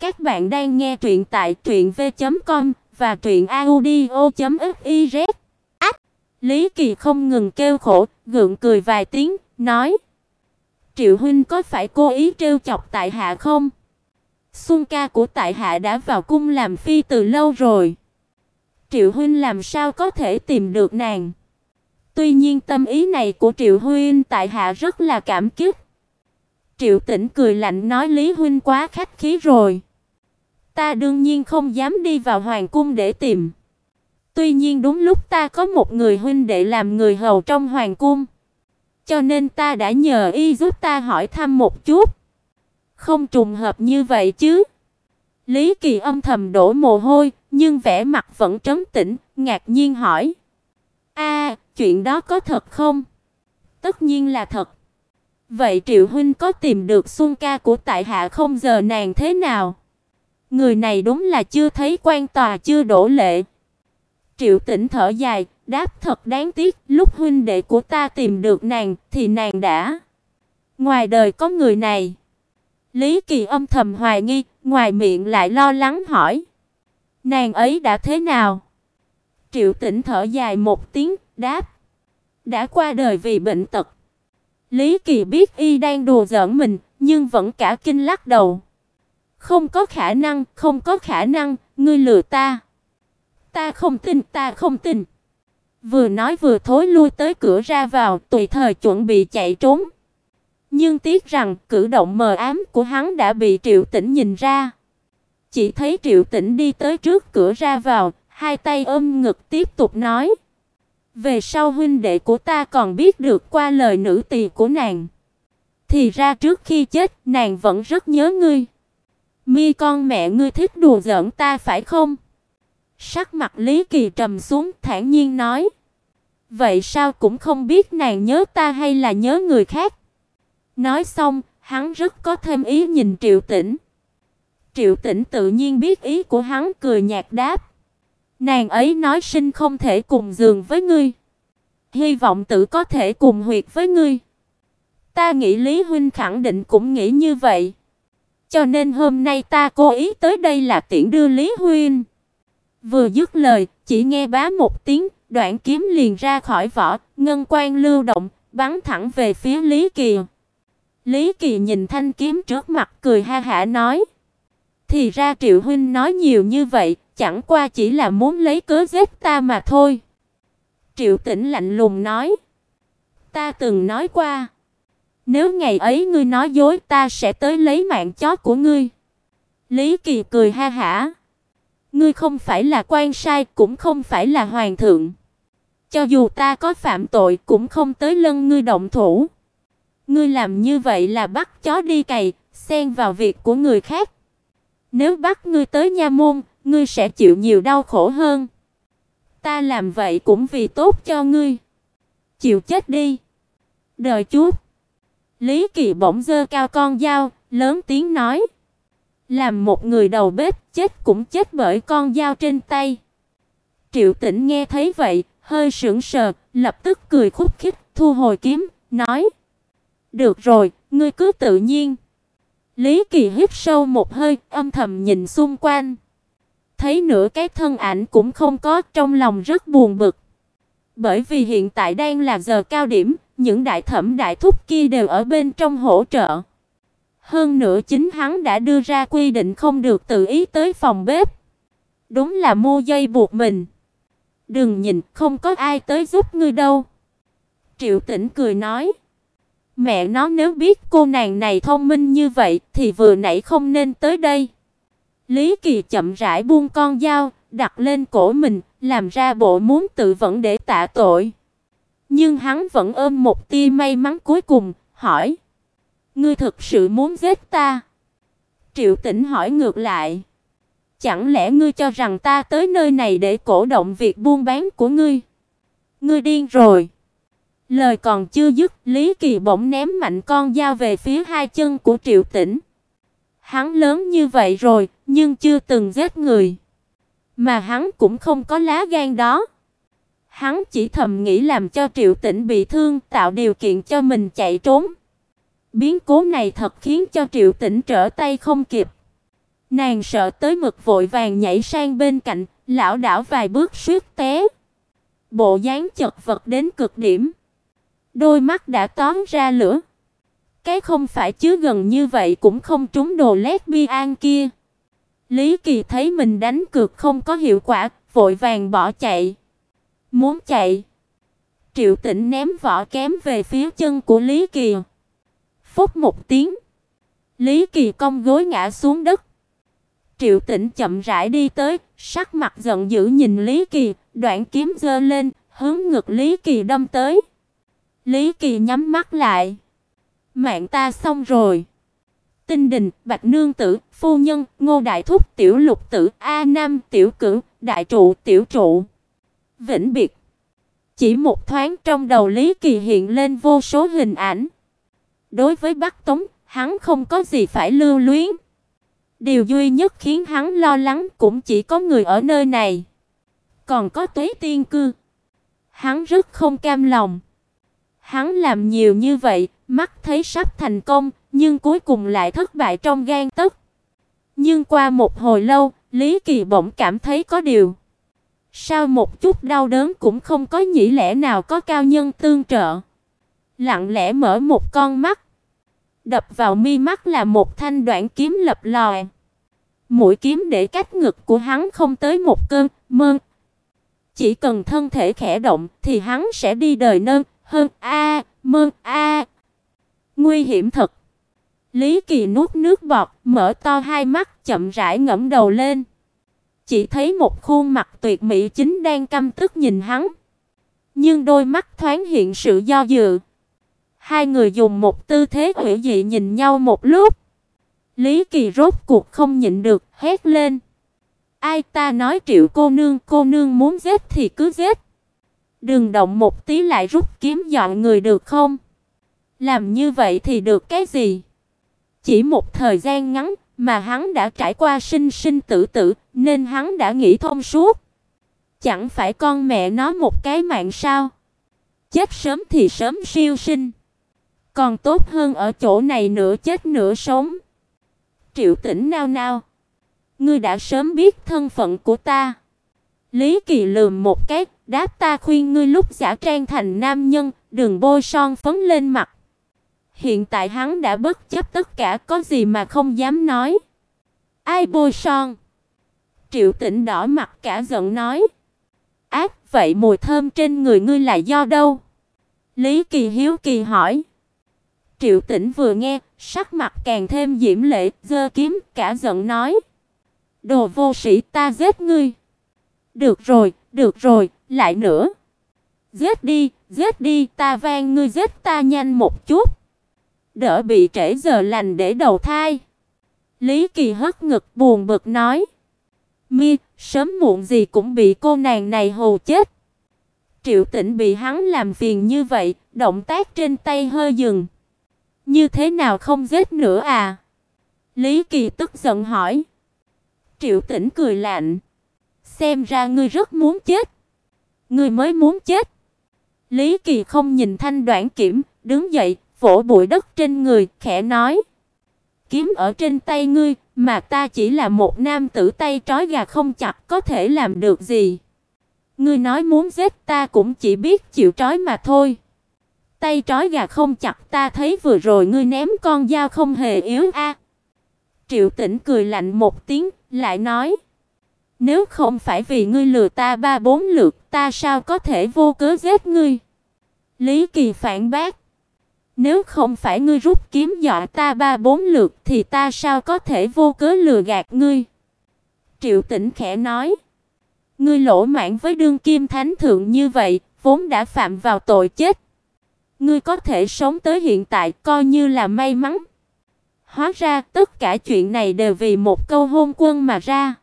Các bạn đang nghe truyện tại truyệnv.com và truyệnaudio.fiz. Ách! Lý Kỳ không ngừng kêu khổ, gượng cười vài tiếng, nói: "Triệu huynh có phải cố ý trêu chọc tại hạ không? Xuân ca của tại hạ đã vào cung làm phi từ lâu rồi. Triệu huynh làm sao có thể tìm được nàng?" Tuy nhiên tâm ý này của Triệu huynh tại hạ rất là cảm kích. Triệu Tĩnh cười lạnh nói Lý huynh quá khách khí rồi. Ta đương nhiên không dám đi vào hoàng cung để tìm. Tuy nhiên đúng lúc ta có một người huynh đệ làm người hầu trong hoàng cung, cho nên ta đã nhờ y giúp ta hỏi thăm một chút. Không trùng hợp như vậy chứ? Lý Kỳ âm thầm đổ mồ hôi, nhưng vẻ mặt vẫn trấn tĩnh, ngạc nhiên hỏi: "A, chuyện đó có thật không?" "Tất nhiên là thật." "Vậy Triệu huynh có tìm được Xuân ca của tại hạ không giờ nàng thế nào?" Người này đúng là chưa thấy quan tòa chưa đổ lệ. Triệu Tĩnh thở dài, đáp thật đáng tiếc, lúc huynh đệ của ta tìm được nàng thì nàng đã ngoài đời có người này. Lý Kỳ âm thầm hoài nghi, ngoài miệng lại lo lắng hỏi: "Nàng ấy đã thế nào?" Triệu Tĩnh thở dài một tiếng, đáp: "Đã qua đời vì bệnh tật." Lý Kỳ biết y đang đùa giỡn mình, nhưng vẫn cả kinh lắc đầu. Không có khả năng, không có khả năng, ngươi lừa ta. Ta không tin, ta không tin. Vừa nói vừa thối lui tới cửa ra vào, tùy thời chuẩn bị chạy trốn. Nhưng tiếc rằng cử động mờ ám của hắn đã bị Triệu Tĩnh nhìn ra. Chỉ thấy Triệu Tĩnh đi tới trước cửa ra vào, hai tay ôm ngực tiếp tục nói: "Về sau huynh đệ của ta còn biết được qua lời nữ tỳ của nàng, thì ra trước khi chết nàng vẫn rất nhớ ngươi." Mi con mẹ ngươi thích đùa giỡn ta phải không? Sắc mặt Lý Kỳ trầm xuống, thản nhiên nói: "Vậy sao cũng không biết nàng nhớ ta hay là nhớ người khác?" Nói xong, hắn rất có thêm ý nhìn Triệu Tĩnh. Triệu Tĩnh tự nhiên biết ý của hắn, cười nhạt đáp: "Nàng ấy nói sinh không thể cùng giường với ngươi, hy vọng tử có thể cùng huyệt với ngươi." Ta nghĩ Lý huynh khẳng định cũng nghĩ như vậy. Cho nên hôm nay ta cố ý tới đây là tiễn đưa Lý Huynh. Vừa dứt lời, chỉ nghe bá một tiếng, đoạn kiếm liền ra khỏi vỏ, ngân quang lưu động, bắn thẳng về phía Lý Kỳ. Lý Kỳ nhìn thanh kiếm trước mặt cười ha hả nói: "Thì ra Triệu huynh nói nhiều như vậy, chẳng qua chỉ là muốn lấy cớ giết ta mà thôi." Triệu Tĩnh lạnh lùng nói: "Ta từng nói qua, nếu ngày ấy ngươi nói dối, ta sẽ tới lấy mạng chó của ngươi." Lý Kỳ cười ha hả. "Ngươi không phải là quan sai, cũng không phải là hoàng thượng. Cho dù ta có phạm tội, cũng không tới lân ngươi động thủ. Ngươi làm như vậy là bắt chó đi cày, xen vào việc của người khác. Nếu bắt ngươi tới nha môn, ngươi sẽ chịu nhiều đau khổ hơn. Ta làm vậy cũng vì tốt cho ngươi. Chịu chết đi." Đời chút Lý Kỳ bỗng giơ cao con dao, lớn tiếng nói: "Làm một người đầu bếp, chết cũng chết bởi con dao trên tay." Triệu Tĩnh nghe thấy vậy, hơi sững sờ, lập tức cười khúc khích, thu hồi kiếm, nói: "Được rồi, ngươi cứ tự nhiên." Lý Kỳ hít sâu một hơi, âm thầm nhìn xung quanh. Thấy nửa cái thân ảnh cũng không có, trong lòng rất buồn bực. Bởi vì hiện tại đang là giờ cao điểm, những đại thẩm đại thúc kia đều ở bên trong hỗ trợ. Hơn nữa chính hắn đã đưa ra quy định không được tự ý tới phòng bếp. Đúng là mua dây buộc mình. Đừng nhìn, không có ai tới giúp ngươi đâu. Triệu Tĩnh cười nói: "Mẹ nó nếu biết cô nàng này thông minh như vậy thì vừa nãy không nên tới đây." Lý Kỳ chậm rãi buông con dao, đặt lên cổ mình, làm ra bộ muốn tự vẫn để tạ tội. Nhưng hắn vẫn ôm một tia may mắn cuối cùng, hỏi: "Ngươi thực sự muốn giết ta?" Triệu Tĩnh hỏi ngược lại: "Chẳng lẽ ngươi cho rằng ta tới nơi này để cổ động việc buôn bán của ngươi? Ngươi điên rồi." Lời còn chưa dứt, Lý Kỳ bỗng ném mạnh con dao về phía hai chân của Triệu Tĩnh. Hắn lớn như vậy rồi, nhưng chưa từng giết người, mà hắn cũng không có lá gan đó. Hắn chỉ thầm nghĩ làm cho Triệu Tĩnh bị thương, tạo điều kiện cho mình chạy trốn. Biến cố này thật khiến cho Triệu Tĩnh trở tay không kịp. Nàng sợ tới mực vội vàng nhảy sang bên cạnh, lão đảo vài bước suýt té. Bộ dáng chật vật đến cực điểm. Đôi mắt đã tóm ra lửa. Cái không phải chứ gần như vậy cũng không trúng đồ lét bi an kia. Lý Kỳ thấy mình đánh cược không có hiệu quả, vội vàng bỏ chạy. Muốn chạy. Triệu Tĩnh ném vỏ kém về phía chân của Lý Kỳ. Phốc một tiếng. Lý Kỳ cong gối ngã xuống đất. Triệu Tĩnh chậm rãi đi tới, sắc mặt giận dữ nhìn Lý Kỳ, đoạn kiếm giơ lên, hướng ngực Lý Kỳ đâm tới. Lý Kỳ nhắm mắt lại. Mạng ta xong rồi. Tinh Đình, Bạch Nương tử, phu nhân, Ngô Đại Thúc, Tiểu Lục tử, A Nam, Tiểu Cửu, Đại trụ, Tiểu trụ. Vĩnh biệt. Chỉ một thoáng trong đầu Lý Kỳ hiện lên vô số hình ảnh. Đối với Bắc Tống, hắn không có gì phải lưu luyến. Điều duy nhất khiến hắn lo lắng cũng chỉ có người ở nơi này. Còn có Tuế Tiên cư. Hắn rất không cam lòng. Hắn làm nhiều như vậy, mắt thấy sắp thành công, nhưng cuối cùng lại thất bại trong gan tấc. Nhưng qua một hồi lâu, Lý Kỳ bỗng cảm thấy có điều. Sao một chút đau đớn cũng không có nhĩ lẽ nào có cao nhân tương trợ. Lặng lẽ mở một con mắt. Đập vào mi mắt là một thanh đoạn kiếm lập lòe. Mũi kiếm để cách ngực của hắn không tới một cơn mơn. Chỉ cần thân thể khẽ động thì hắn sẽ đi đời nơn hơn a mơn a. Nguy hiểm thật. Lý Kỳ nuốt nước bọt, mở to hai mắt, chậm rãi ngẩng đầu lên. Chỉ thấy một khuôn mặt tuyệt mỹ chính đang căm tức nhìn hắn. Nhưng đôi mắt thoáng hiện sự do dự. Hai người dùng một tư thế hủy dị nhìn nhau một lúc. Lý Kỳ rốt cuộc không nhịn được, hét lên. Ai ta nói Triệu cô nương, cô nương muốn giết thì cứ giết. Đừng động một tí lại rút kiếm dọn người được không? Làm như vậy thì được cái gì? Chỉ một thời gian ngắn mà hắn đã trải qua sinh sinh tử tử, nên hắn đã nghĩ thông suốt. Chẳng phải con mẹ nó một cái mạng sao? Chết sớm thì sớm siêu sinh. Còn tốt hơn ở chỗ này nửa chết nửa sống. Triệu Tĩnh nao nao, ngươi đã sớm biết thân phận của ta. Lý Kỳ lườm một cái, đáp ta khuyên ngươi lúc giả trang thành nam nhân, đừng bôi son phấn lên mặt. Hiện tại hắn đã bất chấp tất cả, có gì mà không dám nói. Ai bôi son? Triệu Tĩnh đỏ mặt cả giận nói. Ác, vậy mùi thơm trên người ngươi là do đâu? Lý Kỳ hiếu kỳ hỏi. Triệu Tĩnh vừa nghe, sắc mặt càng thêm diễm lệ, giơ kiếm, cả giận nói: "Đồ vô sĩ, ta giết ngươi." "Được rồi, được rồi, lại nữa." "Giết đi, giết đi, ta van ngươi giết ta nhanh một chút." Đỡ bị trễ giờ lành để đầu thai. Lý Kỳ hất ngực buồn bực nói: "Mi, sớm muộn gì cũng bị cô nàng này hù chết." Triệu Tĩnh bị hắn làm phiền như vậy, động tác trên tay hơi dừng. Như thế nào không giết nữa à? Lý Kỳ tức giận hỏi. Triệu Tĩnh cười lạnh. Xem ra ngươi rất muốn chết. Ngươi mới muốn chết. Lý Kỳ không nhìn Thanh Đoạn Kiểm, đứng dậy, vỗ bụi đất trên người, khẽ nói: "Kiếm ở trên tay ngươi, mà ta chỉ là một nam tử tay trói gà không chặt, có thể làm được gì? Ngươi nói muốn giết ta cũng chỉ biết chịu trói mà thôi." Tay trói gà không chặt ta thấy vừa rồi ngươi ném con dao không hề yếu a. Triệu Tĩnh cười lạnh một tiếng, lại nói: "Nếu không phải vì ngươi lừa ta ba bốn lượt, ta sao có thể vô cớ giết ngươi?" Lý Kỳ phản bác: "Nếu không phải ngươi rút kiếm dọa ta ba bốn lượt thì ta sao có thể vô cớ lừa gạt ngươi?" Triệu Tĩnh khẽ nói: "Ngươi lỗ mãn với đương kim thánh thượng như vậy, vốn đã phạm vào tội chết." Ngươi có thể sống tới hiện tại coi như là may mắn. Hóa ra tất cả chuyện này đều vì một câu hôn quân mà ra.